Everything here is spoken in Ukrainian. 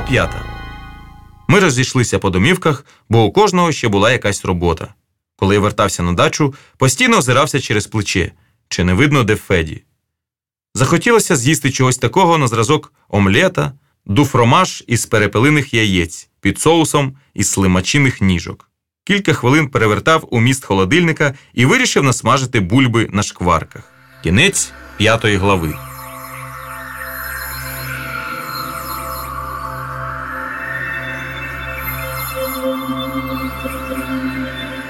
п'ята. Ми розійшлися по домівках, бо у кожного ще була якась робота. Коли я вертався на дачу, постійно озирався через плече, чи не видно, де Феді. Захотілося з'їсти чогось такого на зразок омлета, дуфромаш із перепелиних яєць під соусом із слимачиних ніжок. Кілька хвилин перевертав у міст холодильника і вирішив насмажити бульби на шкварках. Кінець п'ятої глави. Thank you.